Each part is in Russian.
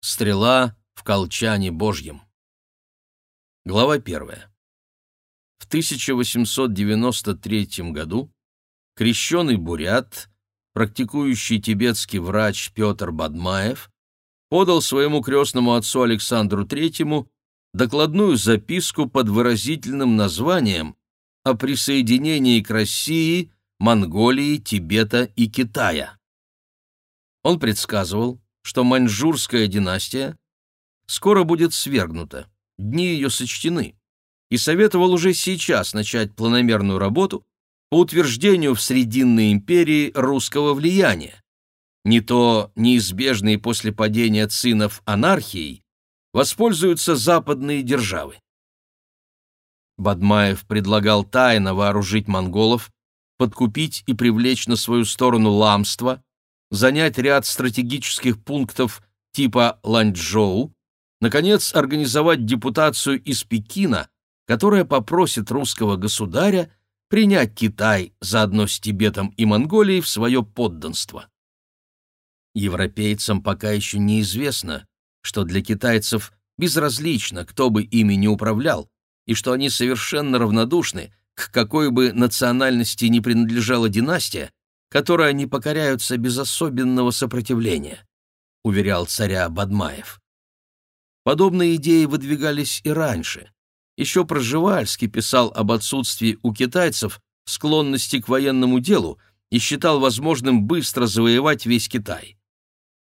Стрела в колчане Божьем. Глава первая. В 1893 году крещеный бурят, практикующий тибетский врач Петр Бадмаев, подал своему крестному отцу Александру III докладную записку под выразительным названием о присоединении к России, Монголии, Тибета и Китая. Он предсказывал, что маньчжурская династия скоро будет свергнута, дни ее сочтены, и советовал уже сейчас начать планомерную работу по утверждению в Срединной империи русского влияния. Не то неизбежные после падения цинов анархией воспользуются западные державы. Бадмаев предлагал тайно вооружить монголов, подкупить и привлечь на свою сторону ламство, занять ряд стратегических пунктов типа Ланчжоу, наконец, организовать депутацию из Пекина, которая попросит русского государя принять Китай заодно с Тибетом и Монголией в свое подданство. Европейцам пока еще неизвестно, что для китайцев безразлично, кто бы ими не управлял, и что они совершенно равнодушны, к какой бы национальности ни принадлежала династия, которой они покоряются без особенного сопротивления, уверял царя Бадмаев. Подобные идеи выдвигались и раньше. Еще Проживальский писал об отсутствии у китайцев склонности к военному делу и считал возможным быстро завоевать весь Китай.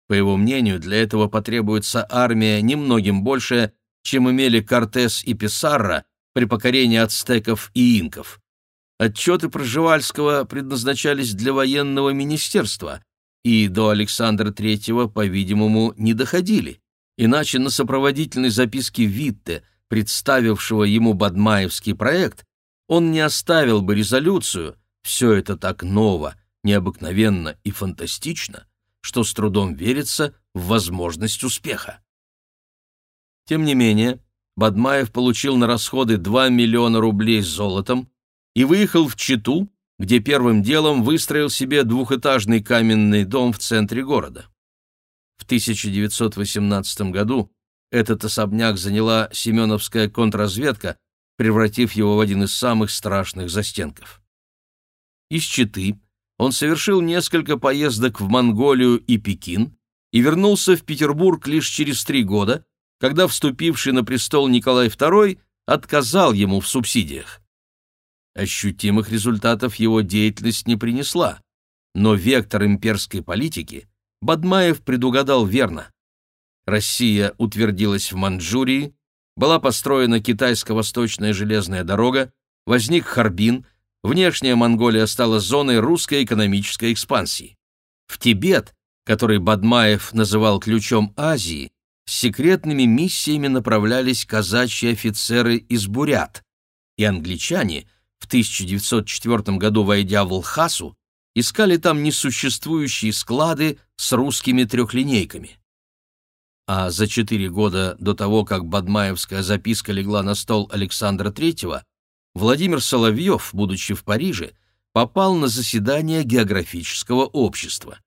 По его мнению, для этого потребуется армия немногим больше, чем имели Кортес и Писарра при покорении ацтеков и инков. Отчеты Проживальского предназначались для военного министерства и до Александра III, по-видимому, не доходили. Иначе на сопроводительной записке Витте, представившего ему Бадмаевский проект, он не оставил бы резолюцию «Все это так ново, необыкновенно и фантастично», что с трудом верится в возможность успеха. Тем не менее, Бадмаев получил на расходы 2 миллиона рублей с золотом, и выехал в Читу, где первым делом выстроил себе двухэтажный каменный дом в центре города. В 1918 году этот особняк заняла Семеновская контрразведка, превратив его в один из самых страшных застенков. Из Читы он совершил несколько поездок в Монголию и Пекин и вернулся в Петербург лишь через три года, когда вступивший на престол Николай II отказал ему в субсидиях. Ощутимых результатов его деятельность не принесла, но вектор имперской политики Бадмаев предугадал верно. Россия утвердилась в Манчжурии, была построена китайско-восточная железная дорога, возник Харбин, внешняя Монголия стала зоной русской экономической экспансии. В Тибет, который Бадмаев называл ключом Азии, с секретными миссиями направлялись казачьи офицеры из Бурят, и англичане в 1904 году, войдя в Лхасу, искали там несуществующие склады с русскими трехлинейками. А за четыре года до того, как Бадмаевская записка легла на стол Александра III, Владимир Соловьев, будучи в Париже, попал на заседание географического общества.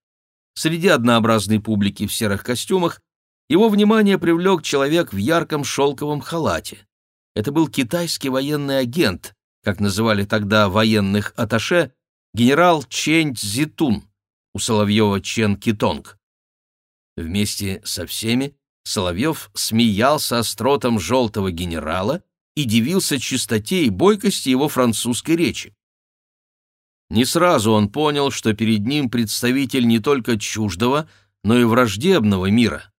Среди однообразной публики в серых костюмах его внимание привлек человек в ярком шелковом халате. Это был китайский военный агент, как называли тогда военных аташе, генерал Чэнь Цзитун, у Соловьева Чен Китонг. Вместе со всеми Соловьев смеялся остротом желтого генерала и дивился чистоте и бойкости его французской речи. Не сразу он понял, что перед ним представитель не только чуждого, но и враждебного мира.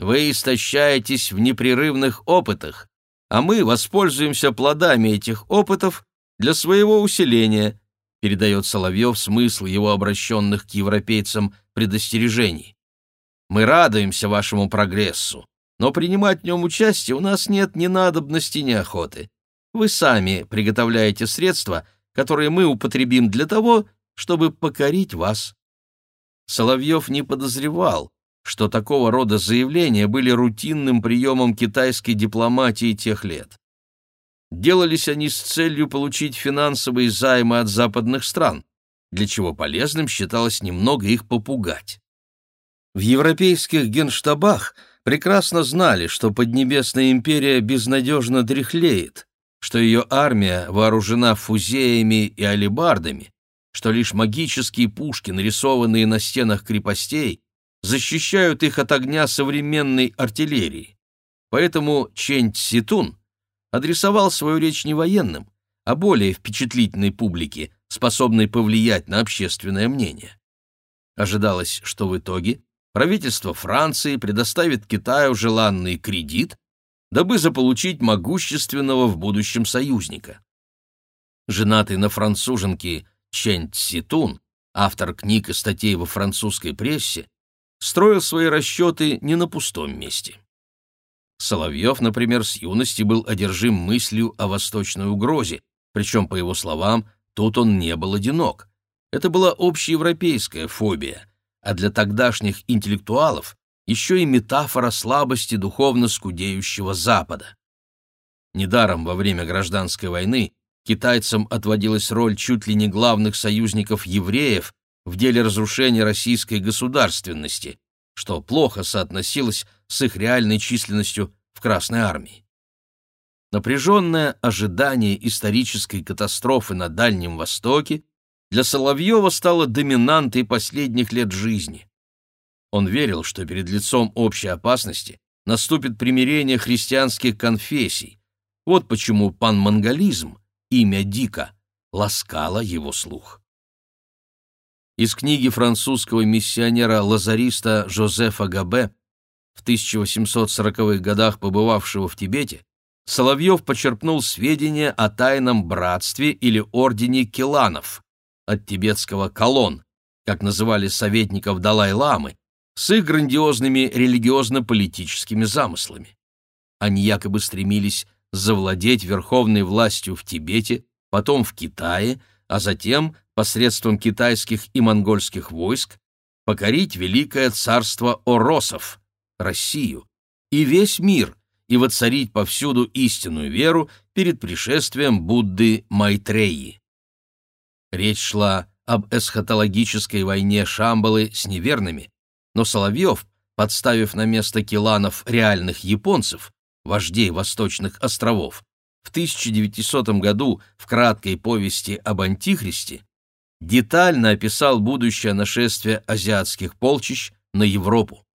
Вы истощаетесь в непрерывных опытах, а мы воспользуемся плодами этих опытов для своего усиления, передает Соловьев смысл его обращенных к европейцам предостережений. Мы радуемся вашему прогрессу, но принимать в нем участие у нас нет ни надобности, ни охоты. Вы сами приготовляете средства, которые мы употребим для того, чтобы покорить вас. Соловьев не подозревал, что такого рода заявления были рутинным приемом китайской дипломатии тех лет. Делались они с целью получить финансовые займы от западных стран, для чего полезным считалось немного их попугать. В европейских генштабах прекрасно знали, что Поднебесная империя безнадежно дряхлеет, что ее армия вооружена фузеями и алебардами, что лишь магические пушки, нарисованные на стенах крепостей, защищают их от огня современной артиллерии. Поэтому Чэнь Цитун адресовал свою речь не военным, а более впечатлительной публике, способной повлиять на общественное мнение. Ожидалось, что в итоге правительство Франции предоставит Китаю желанный кредит, дабы заполучить могущественного в будущем союзника. Женатый на француженке Чэнь Цитун, автор книг и статей во французской прессе, строил свои расчеты не на пустом месте. Соловьев, например, с юности был одержим мыслью о восточной угрозе, причем, по его словам, тут он не был одинок. Это была общеевропейская фобия, а для тогдашних интеллектуалов еще и метафора слабости духовно скудеющего Запада. Недаром во время гражданской войны китайцам отводилась роль чуть ли не главных союзников евреев в деле разрушения российской государственности, что плохо соотносилось с их реальной численностью в Красной армии. Напряженное ожидание исторической катастрофы на Дальнем Востоке для Соловьева стало доминантой последних лет жизни. Он верил, что перед лицом общей опасности наступит примирение христианских конфессий. Вот почему панмонголизм, имя Дика, ласкало его слух. Из книги французского миссионера-лазариста Жозефа Габе, в 1840-х годах побывавшего в Тибете, Соловьев почерпнул сведения о тайном братстве или ордене Келанов, от тибетского колон, как называли советников Далай-ламы, с их грандиозными религиозно-политическими замыслами. Они якобы стремились завладеть верховной властью в Тибете, потом в Китае, а затем, посредством китайских и монгольских войск, покорить великое царство Оросов, Россию, и весь мир, и воцарить повсюду истинную веру перед пришествием Будды Майтреи. Речь шла об эсхатологической войне Шамбалы с неверными, но Соловьев, подставив на место киланов реальных японцев, вождей Восточных островов, в 1900 году в краткой повести об Антихристе детально описал будущее нашествие азиатских полчищ на Европу.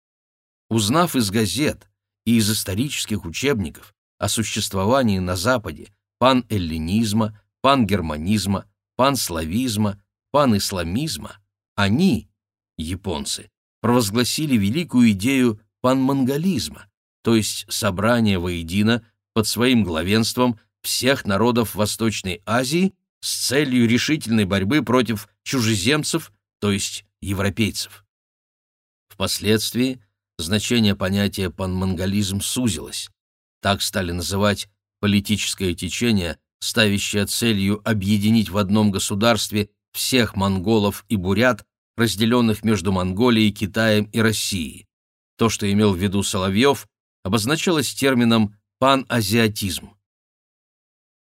Узнав из газет и из исторических учебников о существовании на Западе пан-эллинизма, пан-германизма, панславизма, панисламизма, они, японцы, провозгласили великую идею панмонголизма, то есть собрание воедино под своим главенством всех народов Восточной Азии с целью решительной борьбы против чужеземцев, то есть европейцев. Впоследствии значение понятия панмонголизм сузилось. Так стали называть политическое течение, ставящая целью объединить в одном государстве всех монголов и бурят, разделенных между Монголией, Китаем и Россией. То, что имел в виду Соловьев, обозначалось термином «паназиатизм».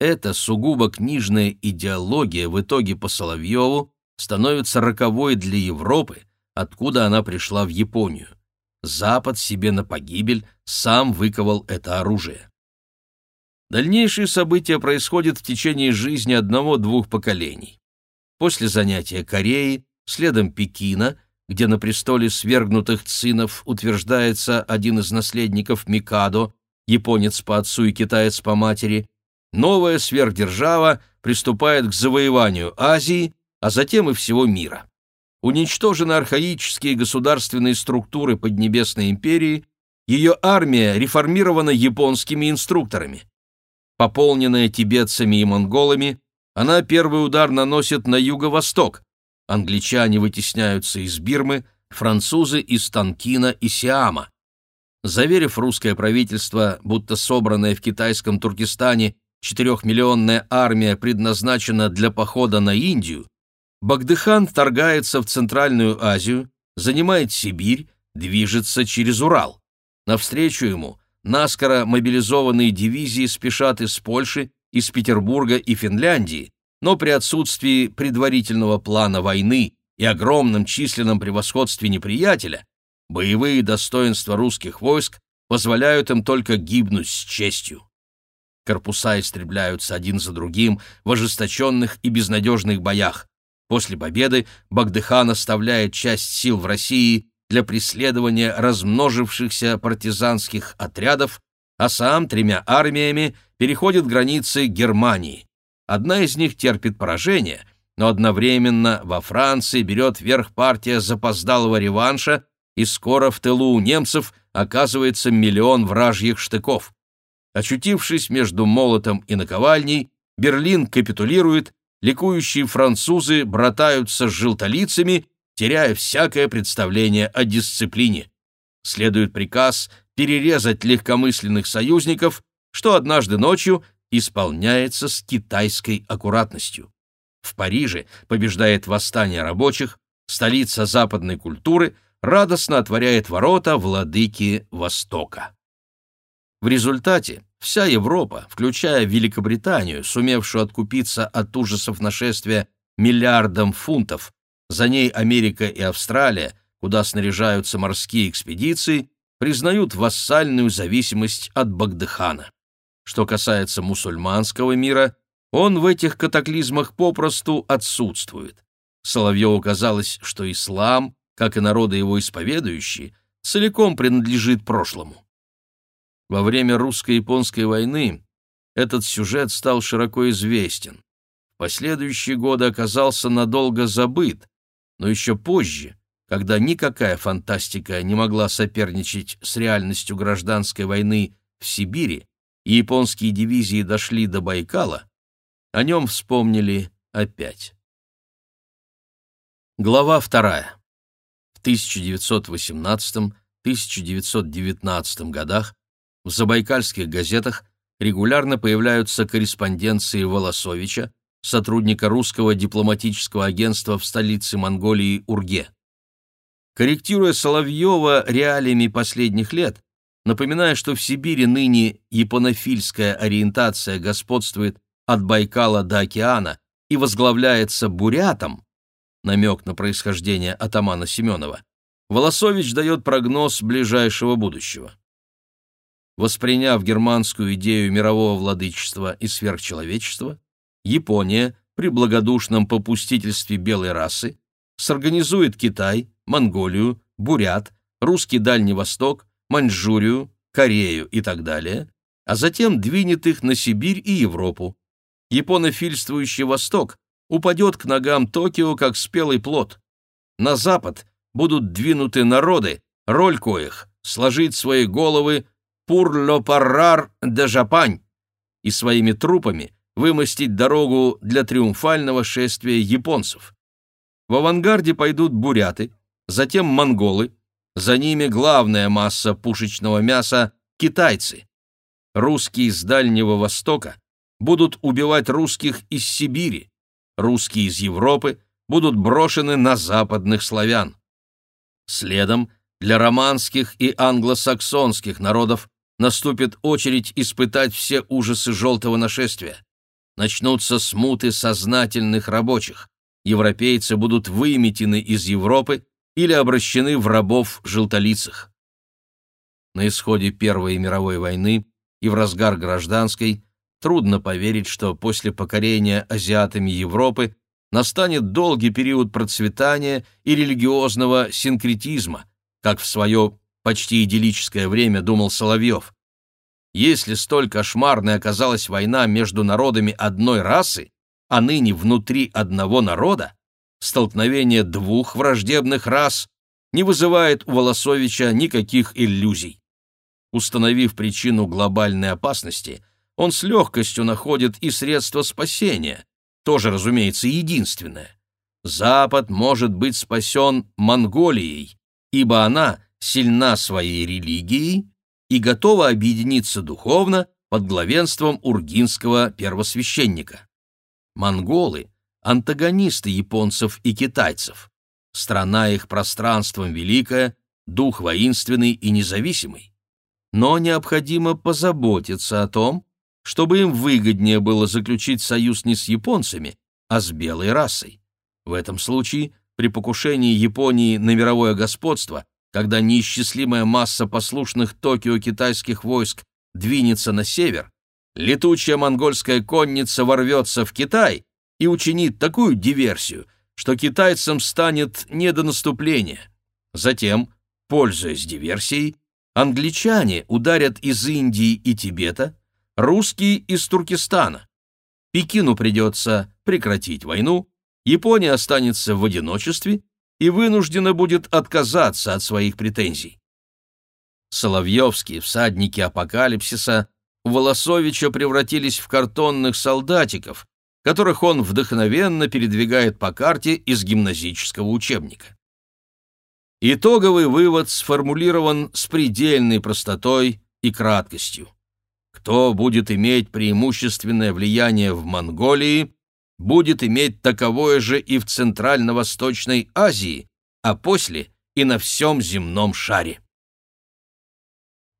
Эта сугубо книжная идеология в итоге по Соловьеву становится роковой для Европы, откуда она пришла в Японию. Запад себе на погибель сам выковал это оружие. Дальнейшие события происходят в течение жизни одного-двух поколений. После занятия Кореи, следом Пекина, где на престоле свергнутых цинов утверждается один из наследников Микадо, японец по отцу и китаец по матери, новая сверхдержава приступает к завоеванию Азии, а затем и всего мира. Уничтожены архаические государственные структуры Поднебесной империи, ее армия реформирована японскими инструкторами. Пополненная тибетцами и монголами, она первый удар наносит на юго-восток. Англичане вытесняются из Бирмы, французы из Танкина и Сиама. Заверив русское правительство, будто собранная в китайском Туркестане четырехмиллионная армия предназначена для похода на Индию, Багдыхан вторгается в Центральную Азию, занимает Сибирь, движется через Урал. Навстречу ему наскоро мобилизованные дивизии спешат из Польши, из Петербурга и Финляндии, но при отсутствии предварительного плана войны и огромном численном превосходстве неприятеля боевые достоинства русских войск позволяют им только гибнуть с честью. Корпуса истребляются один за другим в ожесточенных и безнадежных боях. После победы Багдыхан оставляет часть сил в России для преследования размножившихся партизанских отрядов, а сам тремя армиями переходит границы Германии. Одна из них терпит поражение, но одновременно во Франции берет верх партия запоздалого реванша, и скоро в тылу у немцев оказывается миллион вражьих штыков. Очутившись между молотом и наковальней, Берлин капитулирует, ликующие французы братаются с желтолицами, теряя всякое представление о дисциплине. Следует приказ перерезать легкомысленных союзников, что однажды ночью исполняется с китайской аккуратностью. В Париже побеждает восстание рабочих, столица западной культуры радостно отворяет ворота владыки Востока. В результате вся Европа, включая Великобританию, сумевшую откупиться от ужасов нашествия миллиардом фунтов, за ней Америка и Австралия, куда снаряжаются морские экспедиции, признают вассальную зависимость от Багдыхана. Что касается мусульманского мира, он в этих катаклизмах попросту отсутствует. Соловьеву казалось, что ислам, как и народы его исповедующие, целиком принадлежит прошлому. Во время русско-японской войны этот сюжет стал широко известен. В последующие годы оказался надолго забыт, но еще позже, когда никакая фантастика не могла соперничать с реальностью гражданской войны в Сибири, и японские дивизии дошли до Байкала, о нем вспомнили опять. Глава вторая. В 1918-1919 годах в забайкальских газетах регулярно появляются корреспонденции Волосовича, сотрудника русского дипломатического агентства в столице Монголии Урге. Корректируя Соловьева реалиями последних лет, напоминая, что в Сибири ныне японофильская ориентация господствует от Байкала до океана и возглавляется бурятом, намек на происхождение атамана Семенова, Волосович дает прогноз ближайшего будущего восприняв германскую идею мирового владычества и сверхчеловечества, Япония при благодушном попустительстве белой расы сорганизует Китай, Монголию, Бурят, русский Дальний Восток, Маньчжурию, Корею и так далее, а затем двинет их на Сибирь и Европу. Японофильствующий Восток упадет к ногам Токио как спелый плод. На запад будут двинуты народы, роль коих — сложить свои головы «Пур ло паррар де Жапань» и своими трупами вымостить дорогу для триумфального шествия японцев. В авангарде пойдут буряты, затем монголы, за ними главная масса пушечного мяса – китайцы. Русские из Дальнего Востока будут убивать русских из Сибири, русские из Европы будут брошены на западных славян. Следом для романских и англосаксонских народов наступит очередь испытать все ужасы желтого нашествия. Начнутся смуты сознательных рабочих. Европейцы будут выметены из Европы или обращены в рабов желтолицых. На исходе Первой мировой войны и в разгар гражданской трудно поверить, что после покорения азиатами Европы настанет долгий период процветания и религиозного синкретизма, как в свое почти идиллическое время думал Соловьев. Если столь кошмарной оказалась война между народами одной расы, а ныне внутри одного народа, столкновение двух враждебных рас не вызывает у Волосовича никаких иллюзий. Установив причину глобальной опасности, он с легкостью находит и средства спасения, тоже, разумеется, единственное. Запад может быть спасен Монголией, ибо она сильна своей религией и готова объединиться духовно под главенством ургинского первосвященника. Монголы — антагонисты японцев и китайцев. Страна их пространством великая, дух воинственный и независимый. Но необходимо позаботиться о том, чтобы им выгоднее было заключить союз не с японцами, а с белой расой. В этом случае, при покушении Японии на мировое господство, когда неисчислимая масса послушных Токио китайских войск двинется на север, летучая монгольская конница ворвется в Китай и учинит такую диверсию, что китайцам станет не до наступления. Затем, пользуясь диверсией, англичане ударят из Индии и Тибета, русские из Туркестана. Пекину придется прекратить войну, Япония останется в одиночестве, и вынуждена будет отказаться от своих претензий. Соловьевские всадники апокалипсиса Волосовича превратились в картонных солдатиков, которых он вдохновенно передвигает по карте из гимназического учебника. Итоговый вывод сформулирован с предельной простотой и краткостью. Кто будет иметь преимущественное влияние в Монголии, будет иметь таковое же и в Центрально-Восточной Азии, а после и на всем земном шаре.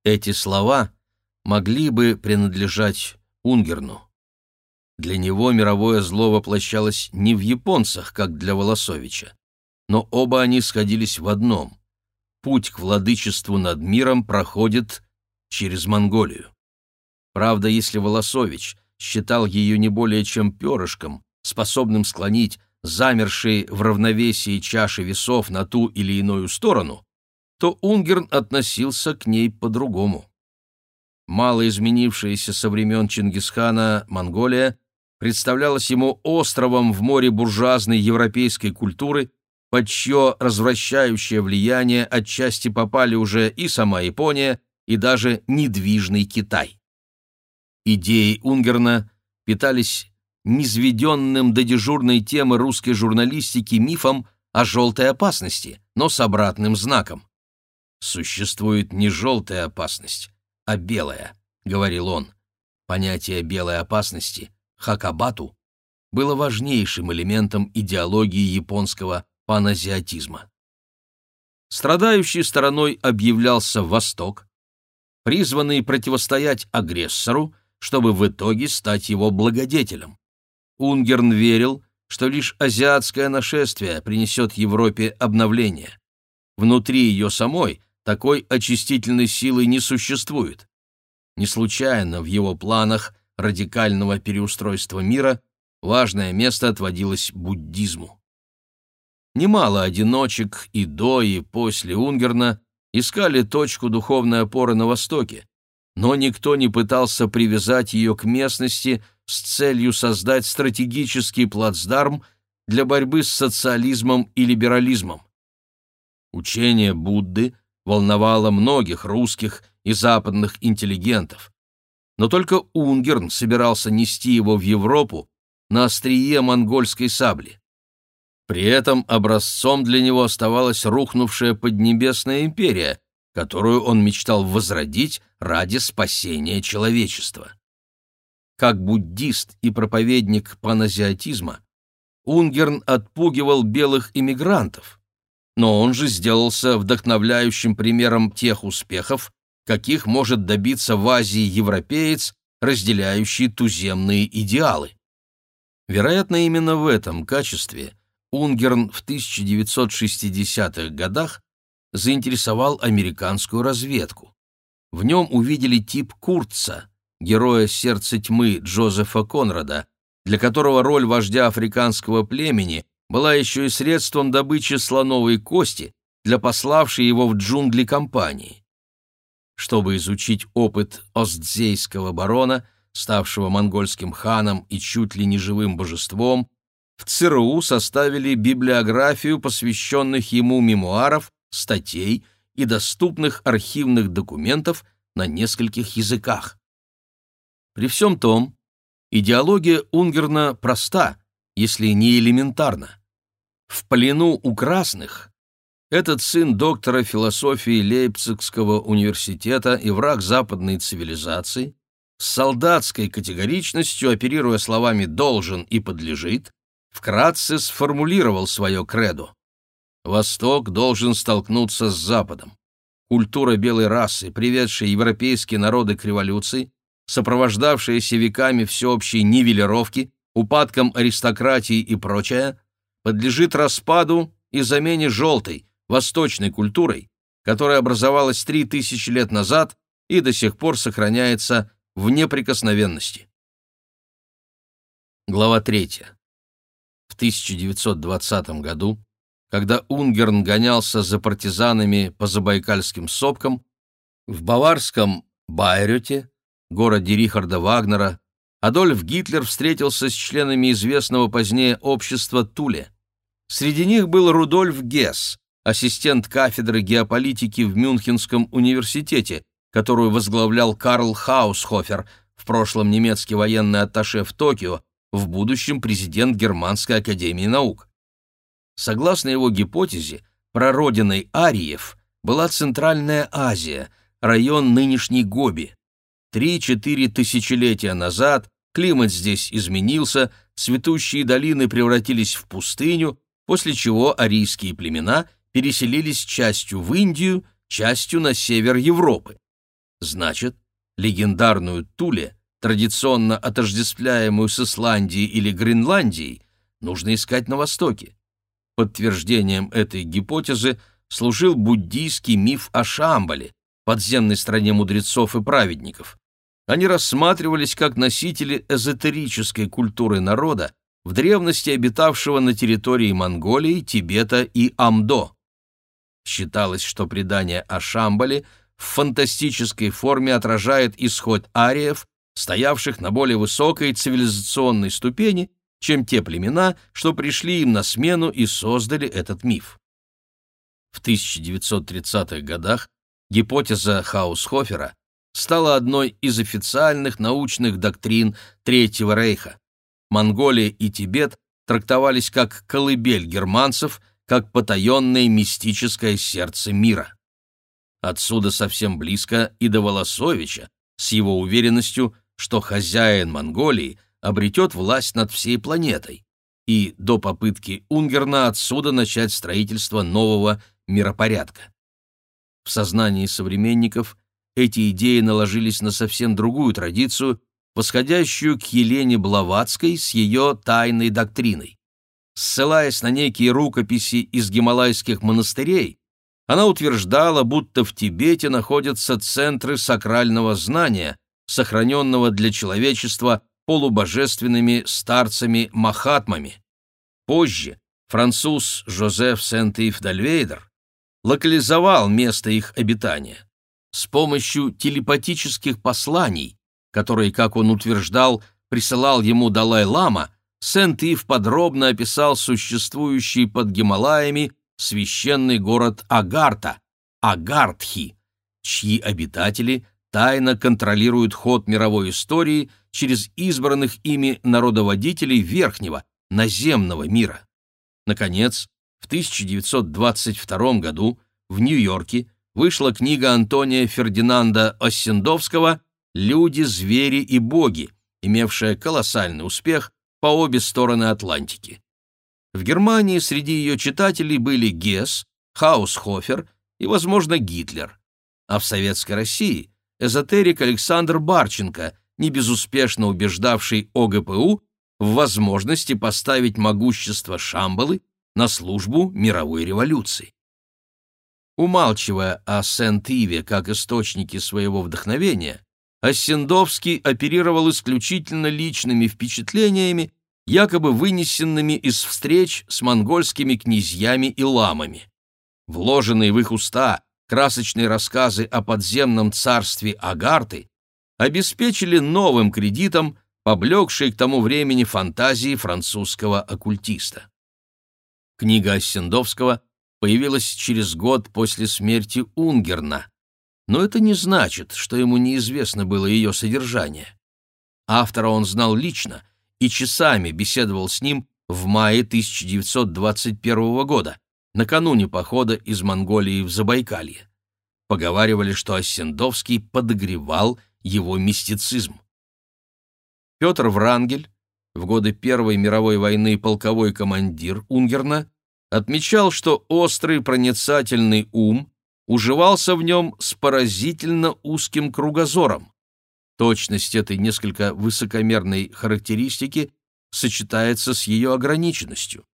Эти слова могли бы принадлежать Унгерну. Для него мировое зло воплощалось не в японцах, как для Волосовича, но оба они сходились в одном. Путь к владычеству над миром проходит через Монголию. Правда, если Волосович считал ее не более чем перышком, способным склонить замершие в равновесии чаши весов на ту или иную сторону, то Унгерн относился к ней по-другому. Мало изменившаяся со времен Чингисхана Монголия представлялась ему островом в море буржуазной европейской культуры, под чье развращающее влияние отчасти попали уже и сама Япония, и даже недвижный Китай. Идеи Унгерна питались низведенным до дежурной темы русской журналистики мифом о желтой опасности, но с обратным знаком. «Существует не желтая опасность, а белая», — говорил он. Понятие белой опасности, хакабату, было важнейшим элементом идеологии японского паназиатизма. Страдающей стороной объявлялся Восток, призванный противостоять агрессору, чтобы в итоге стать его благодетелем. Унгерн верил, что лишь азиатское нашествие принесет Европе обновление. Внутри ее самой такой очистительной силы не существует. Не случайно в его планах радикального переустройства мира важное место отводилось буддизму. Немало одиночек и до, и после Унгерна искали точку духовной опоры на Востоке, но никто не пытался привязать ее к местности с целью создать стратегический плацдарм для борьбы с социализмом и либерализмом. Учение Будды волновало многих русских и западных интеллигентов, но только Унгерн собирался нести его в Европу на острие монгольской сабли. При этом образцом для него оставалась рухнувшая Поднебесная империя, которую он мечтал возродить ради спасения человечества. Как буддист и проповедник паназиатизма, Унгерн отпугивал белых иммигрантов, но он же сделался вдохновляющим примером тех успехов, каких может добиться в Азии европеец, разделяющий туземные идеалы. Вероятно, именно в этом качестве Унгерн в 1960-х годах заинтересовал американскую разведку. В нем увидели тип Курца, героя «Сердца тьмы» Джозефа Конрада, для которого роль вождя африканского племени была еще и средством добычи слоновой кости для пославшей его в джунгли компании. Чтобы изучить опыт остзейского барона, ставшего монгольским ханом и чуть ли не живым божеством, в ЦРУ составили библиографию посвященных ему мемуаров, статей и доступных архивных документов на нескольких языках. При всем том, идеология Унгерна проста, если не элементарна. В плену у красных этот сын доктора философии Лейпцигского университета и враг западной цивилизации с солдатской категоричностью, оперируя словами «должен» и «подлежит», вкратце сформулировал свое кредо. Восток должен столкнуться с Западом. Культура белой расы, приведшая европейские народы к революции, сопровождавшаяся веками всеобщей нивелировки, упадком аристократии и прочее, подлежит распаду и замене желтой, восточной культурой, которое образовалось три тысячи лет назад и до сих пор сохраняется в неприкосновенности. Глава 3. В 1920 году, когда Унгерн гонялся за партизанами по забайкальским сопкам, в баварском Байрюте, городе Рихарда Вагнера, Адольф Гитлер встретился с членами известного позднее общества Туле. Среди них был Рудольф Гесс, ассистент кафедры геополитики в Мюнхенском университете, которую возглавлял Карл Хаусхофер, в прошлом немецкий военный атташе в Токио, в будущем президент Германской академии наук. Согласно его гипотезе, прародиной ариев была Центральная Азия, район нынешней Гоби. Три-четыре тысячелетия назад климат здесь изменился, цветущие долины превратились в пустыню, после чего арийские племена переселились частью в Индию, частью на север Европы. Значит, легендарную Туле, традиционно отождествляемую с Исландией или Гренландией, нужно искать на востоке. Подтверждением этой гипотезы служил буддийский миф о Шамбале, подземной стране мудрецов и праведников. Они рассматривались как носители эзотерической культуры народа, в древности обитавшего на территории Монголии, Тибета и Амдо. Считалось, что предание о Шамбале в фантастической форме отражает исход ариев, стоявших на более высокой цивилизационной ступени, чем те племена, что пришли им на смену и создали этот миф. В 1930-х годах гипотеза Хаусхофера стала одной из официальных научных доктрин Третьего Рейха. Монголия и Тибет трактовались как колыбель германцев, как потаенное мистическое сердце мира. Отсюда совсем близко и до Волосовича с его уверенностью, что хозяин Монголии обретет власть над всей планетой, и до попытки Унгерна отсюда начать строительство нового миропорядка. В сознании современников эти идеи наложились на совсем другую традицию, восходящую к Елене Блаватской с ее тайной доктриной. Ссылаясь на некие рукописи из гималайских монастырей, она утверждала, будто в Тибете находятся центры сакрального знания, сохраненного для человечества полубожественными старцами-махатмами. Позже француз Жозеф Сент-Ив-Дальвейдер локализовал место их обитания. С помощью телепатических посланий, которые, как он утверждал, присылал ему Далай-лама, Сент-Ив подробно описал существующий под Гималаями священный город Агарта, Агартхи, чьи обитатели тайно контролируют ход мировой истории через избранных ими народоводителей верхнего, наземного мира. Наконец, в 1922 году в Нью-Йорке вышла книга Антония Фердинанда Оссендовского «Люди, звери и боги», имевшая колоссальный успех по обе стороны Атлантики. В Германии среди ее читателей были Гесс, Хаусхофер и, возможно, Гитлер. А в Советской России эзотерик Александр Барченко, не безуспешно убеждавший ОГПУ в возможности поставить могущество Шамбалы на службу мировой революции. Умалчивая о Сент-Иве как источнике своего вдохновения, Оссендовский оперировал исключительно личными впечатлениями, якобы вынесенными из встреч с монгольскими князьями и ламами. Вложенные в их уста красочные рассказы о подземном царстве Агарты обеспечили новым кредитом поблекшие к тому времени фантазии французского оккультиста. Книга Оссендовского появилась через год после смерти Унгерна, но это не значит, что ему неизвестно было ее содержание. Автора он знал лично и часами беседовал с ним в мае 1921 года, накануне похода из Монголии в Забайкалье. Поговаривали, что Оссендовский подогревал его мистицизм. Петр Врангель, в годы Первой мировой войны полковой командир Унгерна, отмечал, что острый проницательный ум уживался в нем с поразительно узким кругозором. Точность этой несколько высокомерной характеристики сочетается с ее ограниченностью.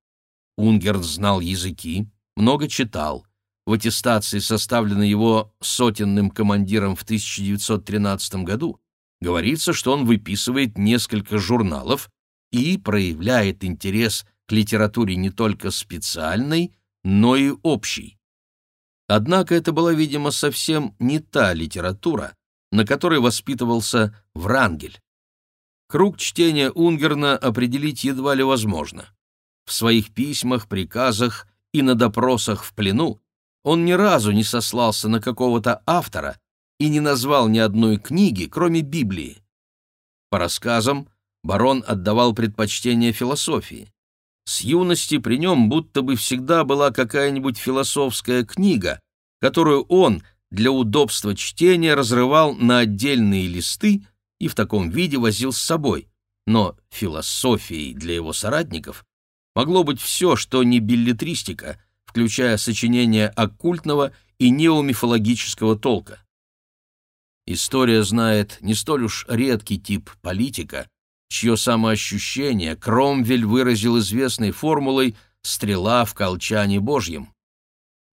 Унгерн знал языки, много читал, в аттестации, составленной его сотенным командиром в 1913 году, говорится, что он выписывает несколько журналов и проявляет интерес литературе не только специальной, но и общей. Однако это была, видимо, совсем не та литература, на которой воспитывался Врангель. Круг чтения Унгерна определить едва ли возможно. В своих письмах, приказах и на допросах в плену он ни разу не сослался на какого-то автора и не назвал ни одной книги, кроме Библии. По рассказам, барон отдавал предпочтение философии. С юности при нем будто бы всегда была какая-нибудь философская книга, которую он для удобства чтения разрывал на отдельные листы и в таком виде возил с собой. Но философией для его соратников могло быть все, что не билетристика, включая сочинения оккультного и неомифологического толка. История знает не столь уж редкий тип политика, чье самоощущение Кромвель выразил известной формулой «стрела в колчане Божьем».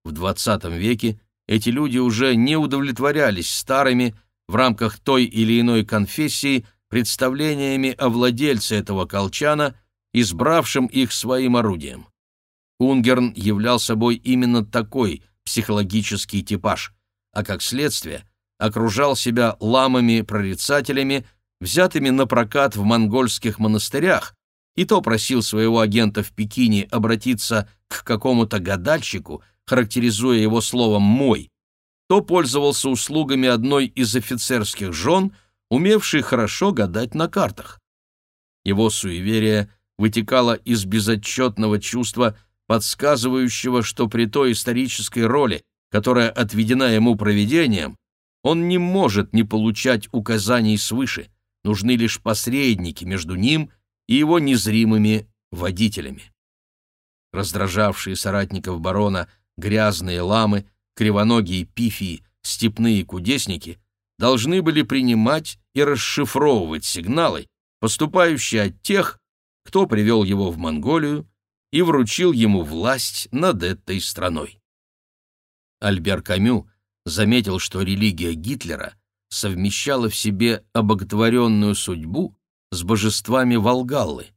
В XX веке эти люди уже не удовлетворялись старыми, в рамках той или иной конфессии, представлениями о владельце этого колчана, избравшим их своим орудием. Унгерн являл собой именно такой психологический типаж, а как следствие окружал себя ламами-прорицателями, взятыми на прокат в монгольских монастырях, и то просил своего агента в Пекине обратиться к какому-то гадальщику, характеризуя его словом «мой», то пользовался услугами одной из офицерских жен, умевшей хорошо гадать на картах. Его суеверие вытекало из безотчетного чувства, подсказывающего, что при той исторической роли, которая отведена ему провидением, он не может не получать указаний свыше, нужны лишь посредники между ним и его незримыми водителями. Раздражавшие соратников барона грязные ламы, кривоногие пифии, степные кудесники должны были принимать и расшифровывать сигналы, поступающие от тех, кто привел его в Монголию и вручил ему власть над этой страной. Альбер Камю заметил, что религия Гитлера совмещала в себе обоготворенную судьбу с божествами Волгаллы.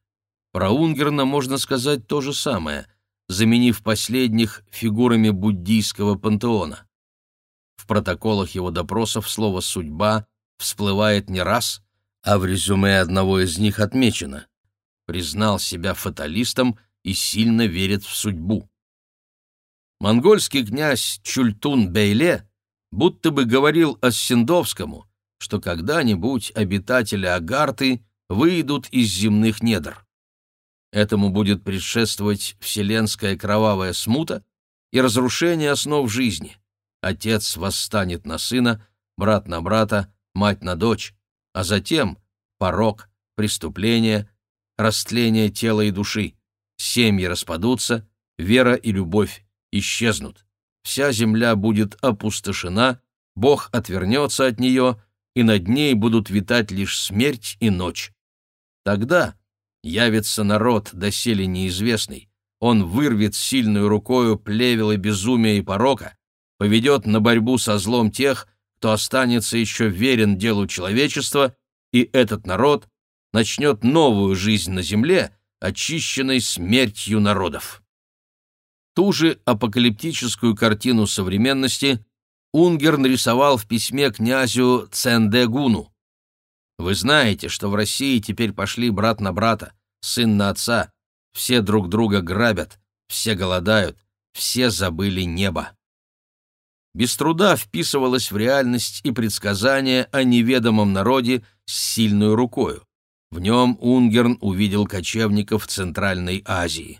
Про Унгерна можно сказать то же самое, заменив последних фигурами буддийского пантеона. В протоколах его допросов слово «судьба» всплывает не раз, а в резюме одного из них отмечено «признал себя фаталистом и сильно верит в судьбу». Монгольский князь Чультун-Бейле будто бы говорил Оссендовскому, что когда-нибудь обитатели Агарты выйдут из земных недр. Этому будет предшествовать вселенская кровавая смута и разрушение основ жизни. Отец восстанет на сына, брат на брата, мать на дочь, а затем порог, преступление, растление тела и души. Семьи распадутся, вера и любовь исчезнут. Вся земля будет опустошена, Бог отвернется от нее, и над ней будут витать лишь смерть и ночь. Тогда Явится народ, доселе неизвестный. Он вырвет сильную рукою плевелы безумия и порока, поведет на борьбу со злом тех, кто останется еще верен делу человечества, и этот народ начнет новую жизнь на земле, очищенной смертью народов. Ту же апокалиптическую картину современности Унгер нарисовал в письме князю Цендегуну. Вы знаете, что в России теперь пошли брат на брата, сын на отца, все друг друга грабят, все голодают, все забыли небо. Без труда вписывалось в реальность и предсказание о неведомом народе с сильной рукою. В нем Унгерн увидел кочевников Центральной Азии.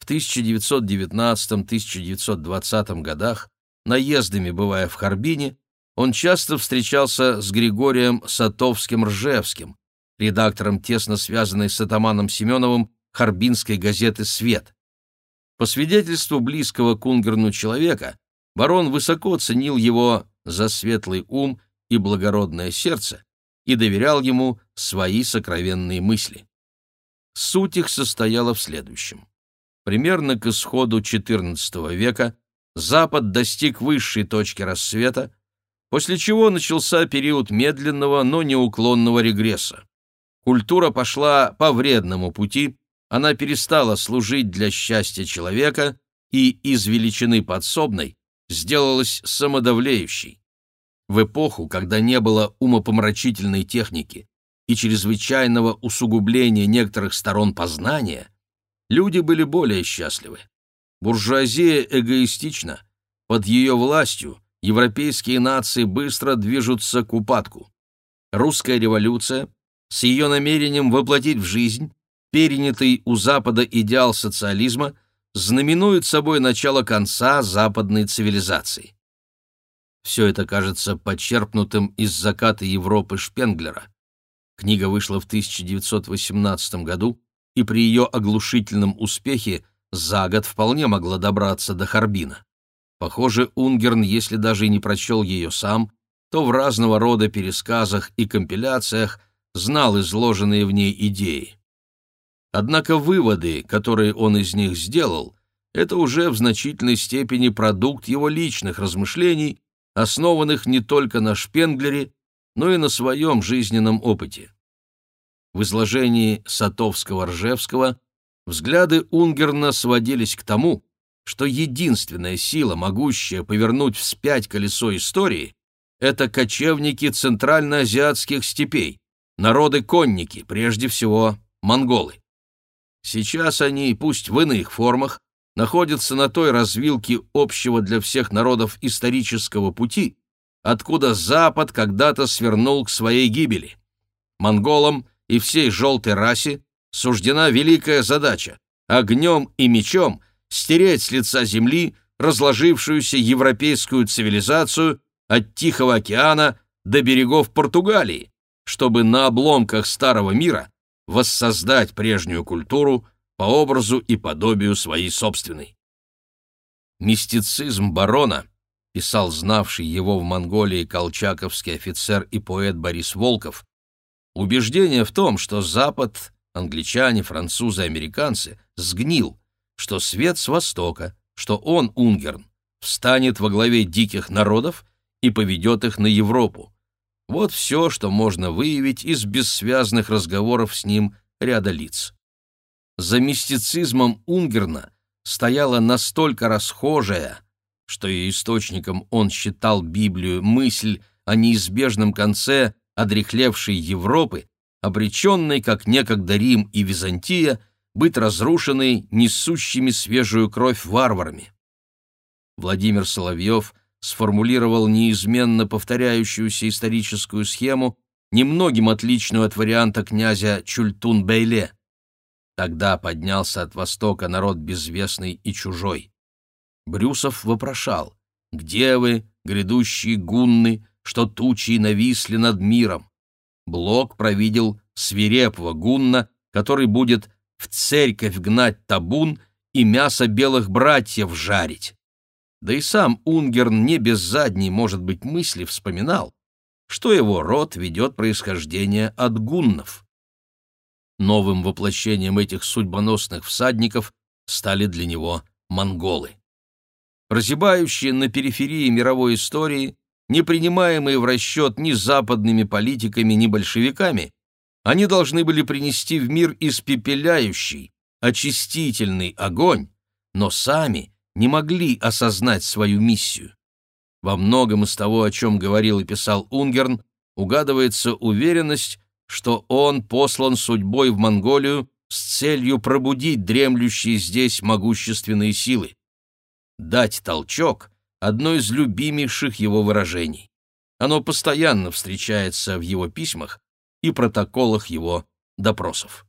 В 1919-1920 годах, наездами бывая в Харбине, он часто встречался с Григорием Сатовским-Ржевским, редактором, тесно связанной с атаманом Семеновым Харбинской газеты «Свет». По свидетельству близкого к Унгерну человека, барон высоко ценил его за светлый ум и благородное сердце и доверял ему свои сокровенные мысли. Суть их состояла в следующем. Примерно к исходу XIV века Запад достиг высшей точки рассвета, после чего начался период медленного, но неуклонного регресса. Культура пошла по вредному пути, она перестала служить для счастья человека и из величины подсобной сделалась самодавлеющей. В эпоху, когда не было умопомрачительной техники и чрезвычайного усугубления некоторых сторон познания, люди были более счастливы. Буржуазия эгоистична. Под ее властью европейские нации быстро движутся к упадку. Русская революция с ее намерением воплотить в жизнь перенятый у Запада идеал социализма знаменует собой начало конца западной цивилизации. Все это кажется почерпнутым из заката Европы Шпенглера. Книга вышла в 1918 году, и при ее оглушительном успехе за год вполне могла добраться до Харбина. Похоже, Унгерн, если даже и не прочел ее сам, то в разного рода пересказах и компиляциях знал изложенные в ней идеи. Однако выводы, которые он из них сделал, это уже в значительной степени продукт его личных размышлений, основанных не только на Шпенглере, но и на своем жизненном опыте. В изложении Сатовского-Ржевского Взгляды Унгерна сводились к тому, что единственная сила, могущая повернуть вспять колесо истории, это кочевники центральноазиатских степей, народы-конники, прежде всего монголы. Сейчас они, пусть в иных формах, находятся на той развилке общего для всех народов исторического пути, откуда Запад когда-то свернул к своей гибели. Монголам и всей желтой расе суждена великая задача — огнем и мечом стереть с лица земли разложившуюся европейскую цивилизацию от Тихого океана до берегов Португалии, чтобы на обломках старого мира воссоздать прежнюю культуру по образу и подобию своей собственной. Мистицизм барона, писал знавший его в Монголии колчаковский офицер и поэт Борис Волков, убеждение в том, что Запад англичане, французы, американцы, сгнил, что свет с востока, что он, Унгерн, встанет во главе диких народов и поведет их на Европу. Вот все, что можно выявить из бессвязных разговоров с ним ряда лиц. За мистицизмом Унгерна стояла настолько расхожая, что и источником он считал Библию, мысль о неизбежном конце одрехлевшей Европы, обреченной, как некогда Рим и Византия, быть разрушенной несущими свежую кровь варварами. Владимир Соловьев сформулировал неизменно повторяющуюся историческую схему, немногим отличную от варианта князя Чультун-Бейле. Тогда поднялся от востока народ безвестный и чужой. Брюсов вопрошал, «Где вы, грядущие гунны, что тучи нависли над миром?» Блок провидел свирепого гунна, который будет в церковь гнать табун и мясо белых братьев жарить. Да и сам Унгерн не без задней, может быть, мысли вспоминал, что его род ведет происхождение от гуннов. Новым воплощением этих судьбоносных всадников стали для него монголы. Прозябающие на периферии мировой истории, не принимаемые в расчет ни западными политиками, ни большевиками, они должны были принести в мир испепеляющий, очистительный огонь, но сами не могли осознать свою миссию. Во многом из того, о чем говорил и писал Унгерн, угадывается уверенность, что он послан судьбой в Монголию с целью пробудить дремлющие здесь могущественные силы. Дать толчок одно из любимейших его выражений. Оно постоянно встречается в его письмах и протоколах его допросов.